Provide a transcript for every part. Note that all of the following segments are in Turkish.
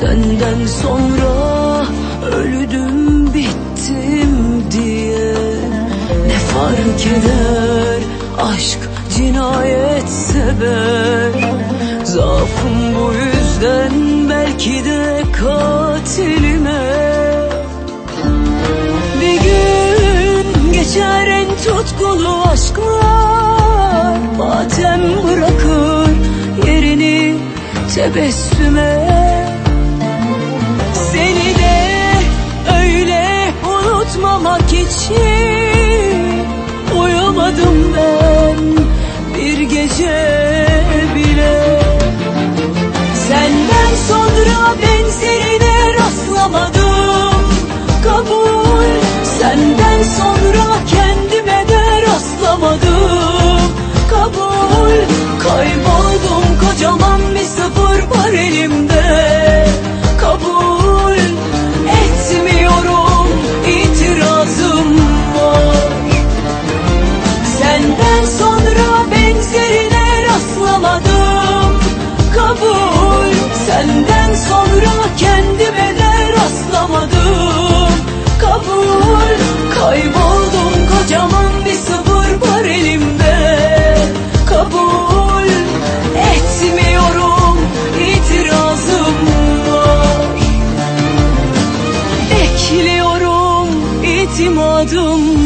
Senden sonra öldüm bittim diye. Ne fark eder aşk cinayet sever Zaafım bu yüzden belki de katilime. Bir gün geçer en tutkulu aşklar. Matem bırakır yerini tebessüme için Uyumadım ben bir gece bile. Senden sonra benzerine itimadım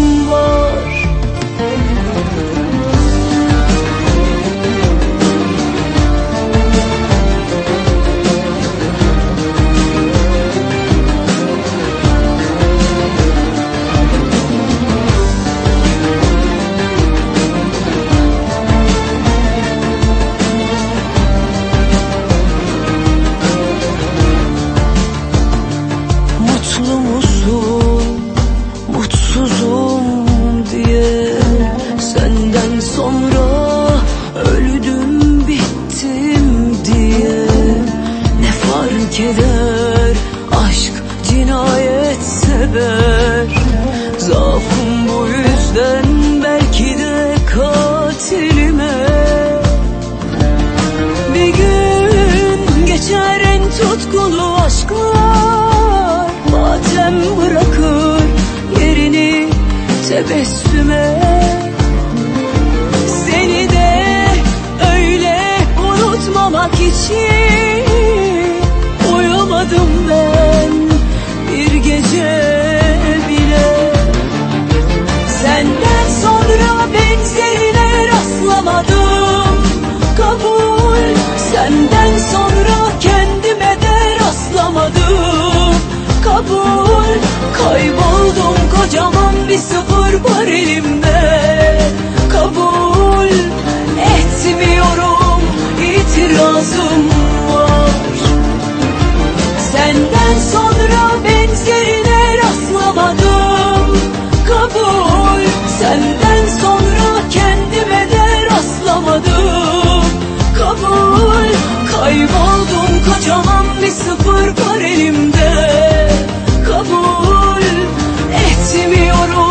fark eder aşk cinayet sever. Zaafım bu yüzden belki de katilime. Bir gün geçer en tutkulu aşklar Matem bırakır yerini tebessüme rastlamadım Kabul Senden sonra kendime de rastlamadım. Kabul Kayboldum kocaman bir sıfır var elimde. Kabul etmiyorum Kayboldum kocaman bir sıfır var elimde. Kabul etmiyorum